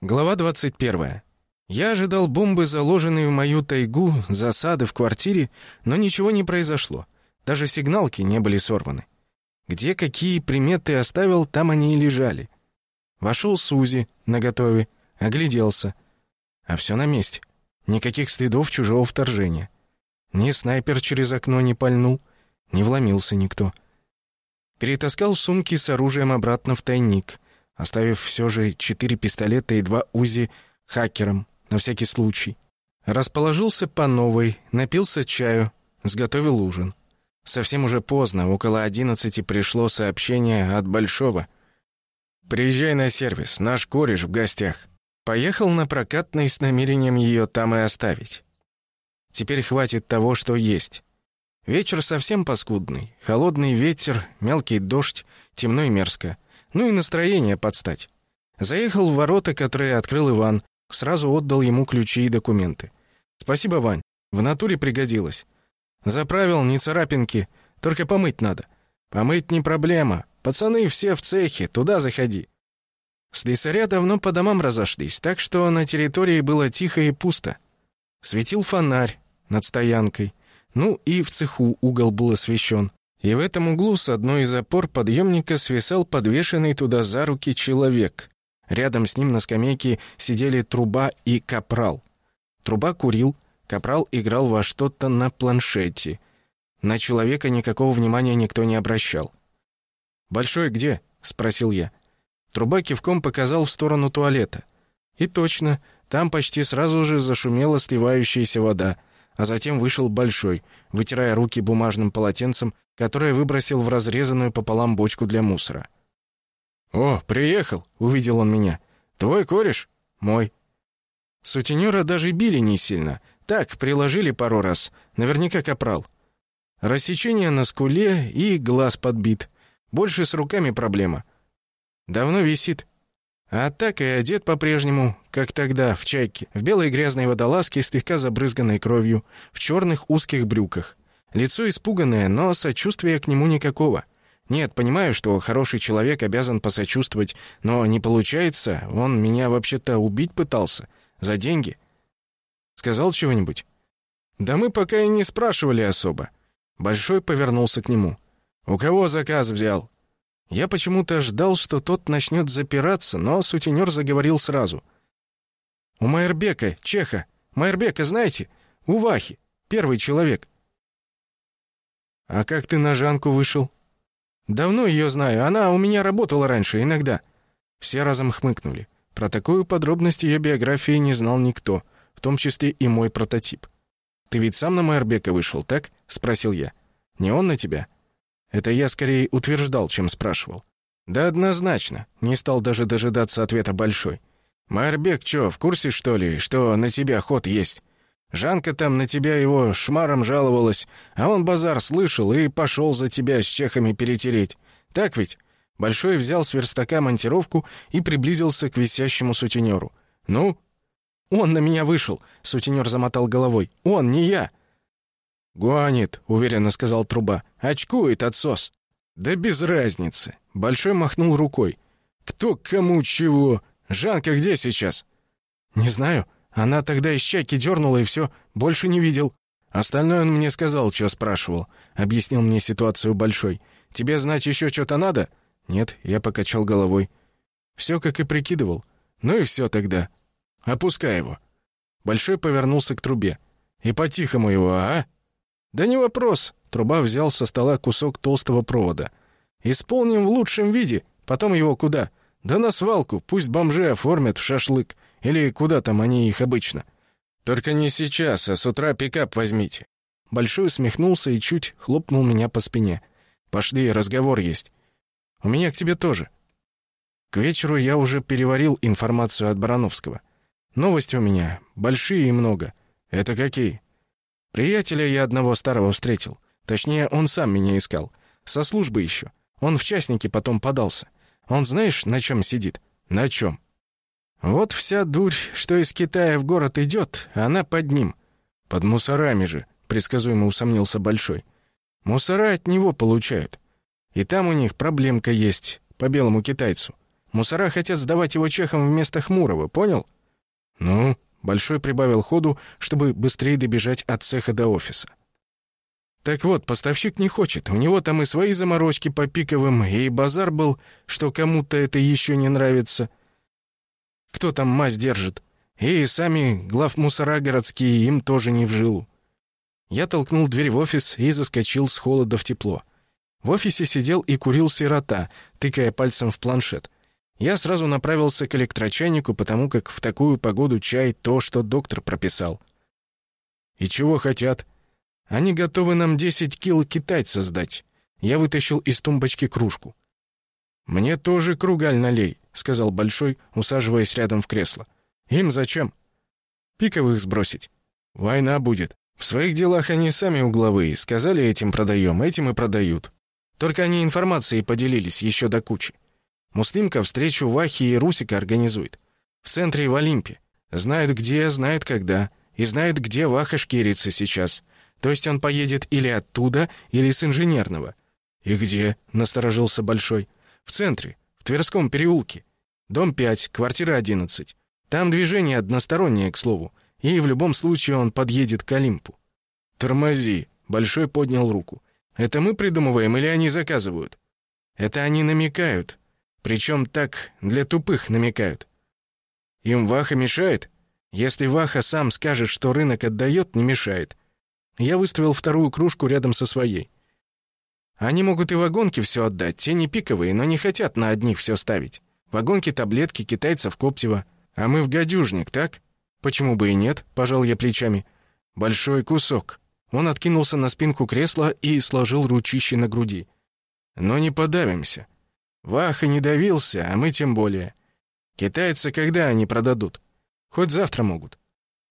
Глава 21. Я ожидал бомбы, заложенной в мою тайгу, засады в квартире, но ничего не произошло. Даже сигналки не были сорваны. Где какие приметы оставил, там они и лежали. Вошел Сузи, наготове, огляделся. А все на месте. Никаких следов чужого вторжения. Ни снайпер через окно не пальнул, не вломился никто. Перетаскал сумки с оружием обратно в тайник — оставив все же четыре пистолета и два УЗИ хакерам, на всякий случай. Расположился по новой, напился чаю, сготовил ужин. Совсем уже поздно, около одиннадцати пришло сообщение от Большого. «Приезжай на сервис, наш кореш в гостях». Поехал на прокатной с намерением ее там и оставить. Теперь хватит того, что есть. Вечер совсем паскудный. Холодный ветер, мелкий дождь, темно и мерзко. Ну и настроение подстать. Заехал в ворота, которые открыл Иван, сразу отдал ему ключи и документы. «Спасибо, Вань, в натуре пригодилось. Заправил, не царапинки, только помыть надо». «Помыть не проблема. Пацаны все в цехе, туда заходи». Слесаря давно по домам разошлись, так что на территории было тихо и пусто. Светил фонарь над стоянкой. Ну и в цеху угол был освещен. И в этом углу с одной из опор подъемника свисал подвешенный туда за руки человек. Рядом с ним на скамейке сидели труба и капрал. Труба курил, капрал играл во что-то на планшете. На человека никакого внимания никто не обращал. «Большой где?» — спросил я. Труба кивком показал в сторону туалета. И точно, там почти сразу же зашумела сливающаяся вода, а затем вышел Большой, вытирая руки бумажным полотенцем которое выбросил в разрезанную пополам бочку для мусора. «О, приехал!» — увидел он меня. «Твой кореш?» «Мой». Сутенера даже били не сильно. Так, приложили пару раз. Наверняка капрал. Рассечение на скуле и глаз подбит. Больше с руками проблема. Давно висит. А так и одет по-прежнему, как тогда, в чайке, в белой грязной водолазке, слегка забрызганной кровью, в черных узких брюках. Лицо испуганное, но сочувствия к нему никакого. Нет, понимаю, что хороший человек обязан посочувствовать, но не получается, он меня вообще-то убить пытался. За деньги. Сказал чего-нибудь? Да мы пока и не спрашивали особо. Большой повернулся к нему. У кого заказ взял? Я почему-то ждал, что тот начнет запираться, но сутенер заговорил сразу. У Майербека, Чеха. Майербека знаете? У Вахи. Первый человек. «А как ты на Жанку вышел?» «Давно ее знаю. Она у меня работала раньше, иногда». Все разом хмыкнули. Про такую подробность ее биографии не знал никто, в том числе и мой прототип. «Ты ведь сам на Майербека вышел, так?» — спросил я. «Не он на тебя?» Это я скорее утверждал, чем спрашивал. «Да однозначно», — не стал даже дожидаться ответа Большой. «Майербек чё, в курсе, что ли, что на тебя ход есть?» Жанка там на тебя его шмаром жаловалась, а он базар слышал и пошел за тебя с чехами перетереть. Так ведь?» Большой взял с верстака монтировку и приблизился к висящему сутенеру. «Ну?» «Он на меня вышел», — сутенер замотал головой. «Он, не я». «Гонит», — уверенно сказал труба. «Очкует отсос». «Да без разницы». Большой махнул рукой. «Кто кому чего? Жанка где сейчас?» «Не знаю», она тогда из чайки дернула и все, больше не видел. Остальное он мне сказал, что спрашивал. Объяснил мне ситуацию большой. Тебе знать еще что-то надо? Нет, я покачал головой. Все как и прикидывал. Ну и все тогда. Опускай его. Большой повернулся к трубе. И по-тихому его, а? Да не вопрос. Труба взял со стола кусок толстого провода. Исполним в лучшем виде. Потом его куда? Да на свалку, пусть бомжи оформят в шашлык. Или куда там они их обычно? Только не сейчас, а с утра пикап возьмите». Большой усмехнулся и чуть хлопнул меня по спине. «Пошли, разговор есть. У меня к тебе тоже». К вечеру я уже переварил информацию от Барановского. Новости у меня большие и много. Это какие? Приятеля я одного старого встретил. Точнее, он сам меня искал. Со службы еще. Он в частники потом подался. Он знаешь, на чем сидит? На чем? Вот вся дурь, что из Китая в город идет, она под ним. Под мусорами же, предсказуемо усомнился Большой. Мусора от него получают. И там у них проблемка есть, по белому китайцу. Мусора хотят сдавать его чехам вместо Хмурого, понял? Ну, Большой прибавил ходу, чтобы быстрее добежать от цеха до офиса. Так вот, поставщик не хочет. У него там и свои заморочки по пиковым, и базар был, что кому-то это еще не нравится. Кто там мазь держит? И сами глав мусора городские им тоже не в жилу. Я толкнул дверь в офис и заскочил с холода в тепло. В офисе сидел и курил сирота, тыкая пальцем в планшет. Я сразу направился к электрочайнику, потому как в такую погоду чай то, что доктор прописал. «И чего хотят?» «Они готовы нам 10 кил китайца сдать». Я вытащил из тумбочки кружку. «Мне тоже кругаль налей», — сказал Большой, усаживаясь рядом в кресло. «Им зачем?» «Пиковых сбросить». «Война будет». В своих делах они сами угловые. Сказали, этим продаем, этим и продают. Только они информацией поделились еще до кучи. Муслимка встречу Вахи и Русика организует. В центре в Олимпе. Знают где, знают когда. И знают, где Ваха шкирится сейчас. То есть он поедет или оттуда, или с инженерного. «И где?» — насторожился Большой. «В центре, в Тверском переулке. Дом 5, квартира 11. Там движение одностороннее, к слову. И в любом случае он подъедет к Олимпу». «Тормози!» — Большой поднял руку. «Это мы придумываем или они заказывают?» «Это они намекают. Причем так для тупых намекают. Им Ваха мешает? Если Ваха сам скажет, что рынок отдает, не мешает. Я выставил вторую кружку рядом со своей. Они могут и вагонки все отдать, те не пиковые, но не хотят на одних все ставить. Вагонки, таблетки, китайцев, Коптева. А мы в гадюжник, так? Почему бы и нет, пожал я плечами. Большой кусок. Он откинулся на спинку кресла и сложил ручище на груди. Но не подавимся. Ваха не давился, а мы тем более. Китайцы когда они продадут? Хоть завтра могут.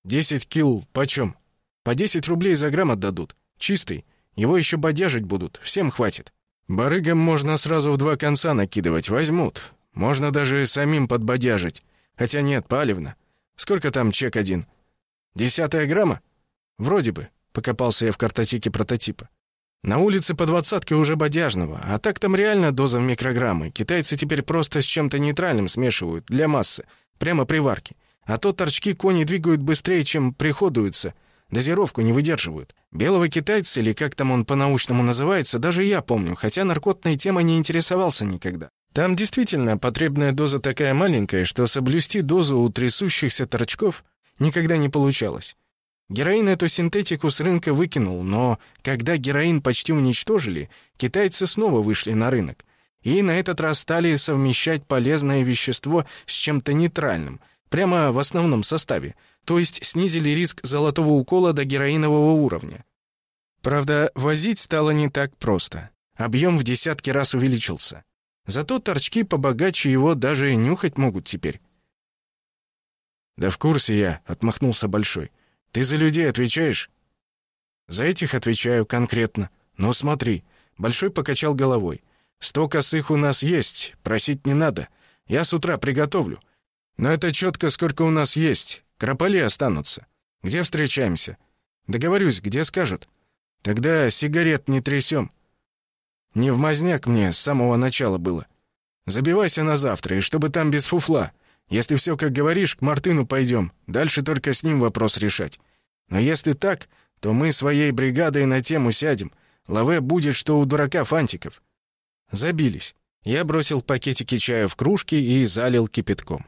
Десять килл почем? По десять рублей за грамм отдадут. Чистый. Его еще бодяжить будут. Всем хватит. Барыгам можно сразу в два конца накидывать. Возьмут. Можно даже самим подбодяжить. Хотя нет, палевно. Сколько там чек один? Десятая грамма? Вроде бы. Покопался я в картотеке прототипа. На улице по двадцатке уже бодяжного, а так там реально доза в микрограммы. Китайцы теперь просто с чем-то нейтральным смешивают, для массы, прямо при варке. А то торчки кони двигают быстрее, чем приходуются, дозировку не выдерживают. Белого китайца, или как там он по-научному называется, даже я помню, хотя наркотной темой не интересовался никогда. Там действительно потребная доза такая маленькая, что соблюсти дозу у трясущихся торчков никогда не получалось. Героин эту синтетику с рынка выкинул, но когда героин почти уничтожили, китайцы снова вышли на рынок. И на этот раз стали совмещать полезное вещество с чем-то нейтральным, прямо в основном составе, то есть снизили риск золотого укола до героинового уровня. Правда, возить стало не так просто. Объем в десятки раз увеличился. Зато торчки побогаче его даже нюхать могут теперь. «Да в курсе я», — отмахнулся Большой. Ты за людей отвечаешь?» «За этих отвечаю конкретно. Но смотри». Большой покачал головой. «Сто косых у нас есть, просить не надо. Я с утра приготовлю. Но это четко сколько у нас есть. Крополи останутся. Где встречаемся? Договорюсь, где скажут. Тогда сигарет не трясем. Не в мазняк мне с самого начала было. Забивайся на завтра, и чтобы там без фуфла. Если все как говоришь, к Мартыну пойдем. Дальше только с ним вопрос решать. Но если так, то мы своей бригадой на тему сядем. Лаве будет, что у дурака фантиков. Забились. Я бросил пакетики чая в кружки и залил кипятком.